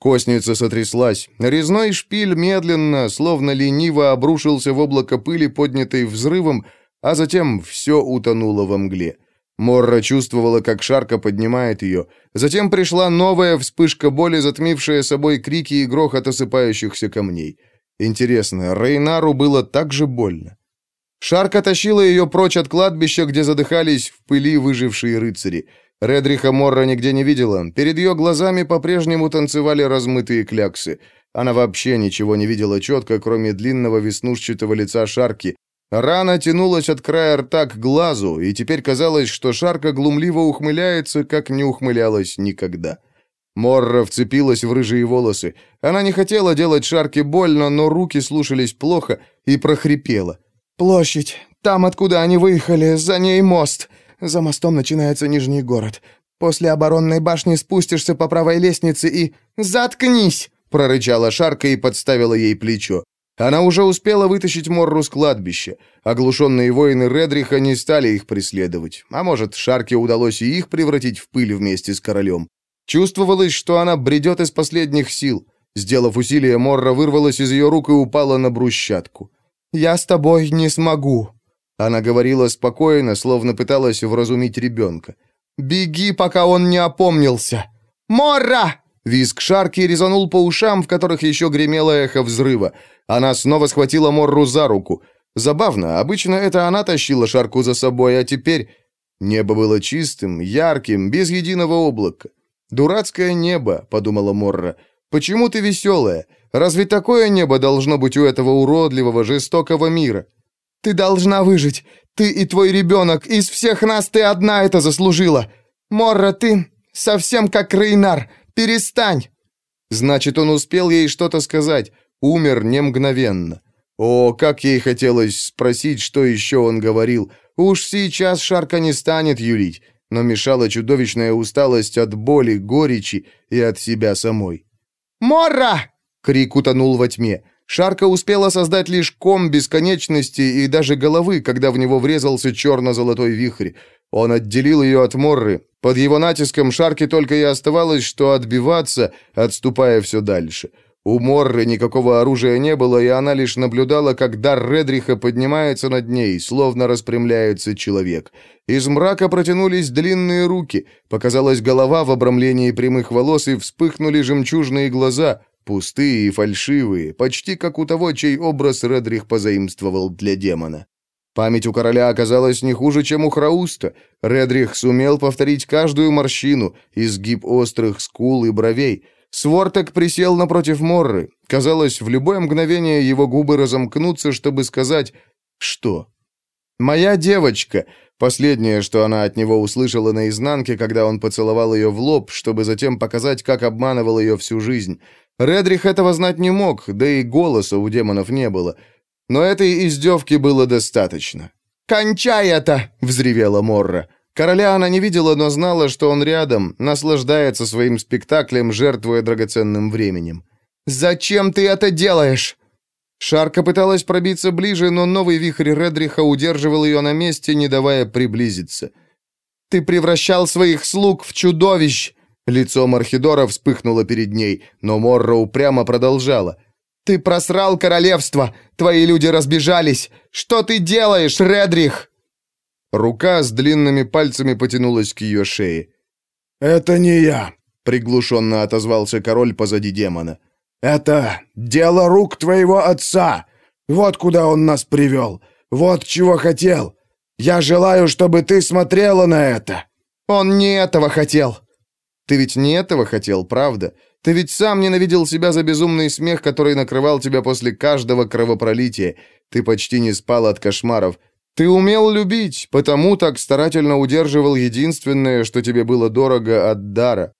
Костница сотряслась. Резной шпиль медленно, словно лениво обрушился в облако пыли, поднятой взрывом, а затем все утонуло во мгле. Морра чувствовала, как шарка поднимает ее. Затем пришла новая вспышка боли, затмившая собой крики и грохот осыпающихся камней. Интересно, Рейнару было так же больно? Шарка тащила ее прочь от кладбища, где задыхались в пыли выжившие рыцари. Редриха Морра нигде не видела. Перед ее глазами по-прежнему танцевали размытые кляксы. Она вообще ничего не видела четко, кроме длинного веснушчатого лица Шарки. Рана тянулась от края рта к глазу, и теперь казалось, что Шарка глумливо ухмыляется, как не ухмылялась никогда. Морра вцепилась в рыжие волосы. Она не хотела делать Шарке больно, но руки слушались плохо и прохрипела. «Площадь. Там, откуда они выехали, за ней мост. За мостом начинается Нижний город. После оборонной башни спустишься по правой лестнице и... Заткнись!» прорычала Шарка и подставила ей плечо. Она уже успела вытащить Морру с кладбища. Оглушенные воины Редриха не стали их преследовать. А может, Шарке удалось и их превратить в пыль вместе с королем. Чувствовалось, что она бредет из последних сил. Сделав усилие, Морра вырвалась из ее рук и упала на брусчатку. «Я с тобой не смогу», она говорила спокойно, словно пыталась вразумить ребенка. «Беги, пока он не опомнился!» «Морра!» Визг шарки резанул по ушам, в которых еще гремело эхо взрыва. Она снова схватила Морру за руку. Забавно, обычно это она тащила шарку за собой, а теперь... Небо было чистым, ярким, без единого облака. «Дурацкое небо», — подумала Морра. «Почему ты веселая? Разве такое небо должно быть у этого уродливого, жестокого мира?» Ты должна выжить. Ты и твой ребенок. Из всех нас ты одна это заслужила. Морра, ты совсем как Рейнар. Перестань!» Значит, он успел ей что-то сказать. Умер не мгновенно. О, как ей хотелось спросить, что еще он говорил. Уж сейчас Шарка не станет юлить, но мешала чудовищная усталость от боли, горечи и от себя самой. «Морра!» — крик утонул во тьме. Шарка успела создать лишь ком бесконечности и даже головы, когда в него врезался черно-золотой вихрь. Он отделил ее от Морры. Под его натиском Шарке только и оставалось, что отбиваться, отступая все дальше. У Морры никакого оружия не было, и она лишь наблюдала, как дар Редриха поднимается над ней, словно распрямляется человек. Из мрака протянулись длинные руки, показалась голова в обрамлении прямых волос, и вспыхнули жемчужные глаза, пустые и фальшивые, почти как у того, чей образ Редрих позаимствовал для демона. Память у короля оказалась не хуже, чем у Храуста. Редрих сумел повторить каждую морщину, изгиб острых скул и бровей — Свортек присел напротив Морры. Казалось, в любое мгновение его губы разомкнутся, чтобы сказать «Что?». «Моя девочка», последнее, что она от него услышала наизнанке, когда он поцеловал ее в лоб, чтобы затем показать, как обманывал ее всю жизнь. Редрих этого знать не мог, да и голоса у демонов не было. Но этой издевки было достаточно. «Кончай это!» — взревела Морра. Короля она не видела, но знала, что он рядом, наслаждается своим спектаклем, жертвуя драгоценным временем. «Зачем ты это делаешь?» Шарка пыталась пробиться ближе, но новый вихрь Редриха удерживал ее на месте, не давая приблизиться. «Ты превращал своих слуг в чудовищ!» Лицо Мархидора вспыхнуло перед ней, но Морра упрямо продолжала. «Ты просрал королевство! Твои люди разбежались! Что ты делаешь, Редрих?» Рука с длинными пальцами потянулась к ее шее. «Это не я», — приглушенно отозвался король позади демона. «Это дело рук твоего отца. Вот куда он нас привел. Вот чего хотел. Я желаю, чтобы ты смотрела на это». «Он не этого хотел». «Ты ведь не этого хотел, правда? Ты ведь сам ненавидел себя за безумный смех, который накрывал тебя после каждого кровопролития. Ты почти не спал от кошмаров. Ты умел любить, потому так старательно удерживал единственное, что тебе было дорого от дара.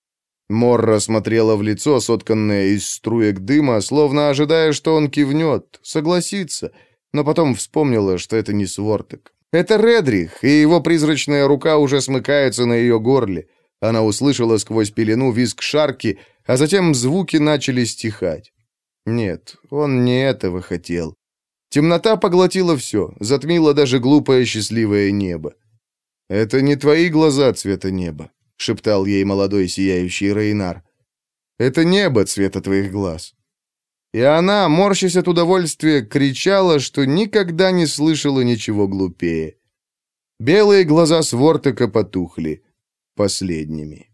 Морра смотрела в лицо, сотканное из струек дыма, словно ожидая, что он кивнет, согласится, но потом вспомнила, что это не Свортек. Это Редрих, и его призрачная рука уже смыкается на ее горле. Она услышала сквозь пелену визг шарки, а затем звуки начали стихать. Нет, он не этого хотел. Темнота поглотила все, затмила даже глупое счастливое небо. «Это не твои глаза цвета неба», — шептал ей молодой сияющий Рейнар. «Это небо цвета твоих глаз». И она, морщась от удовольствия, кричала, что никогда не слышала ничего глупее. Белые глаза Свортека потухли последними.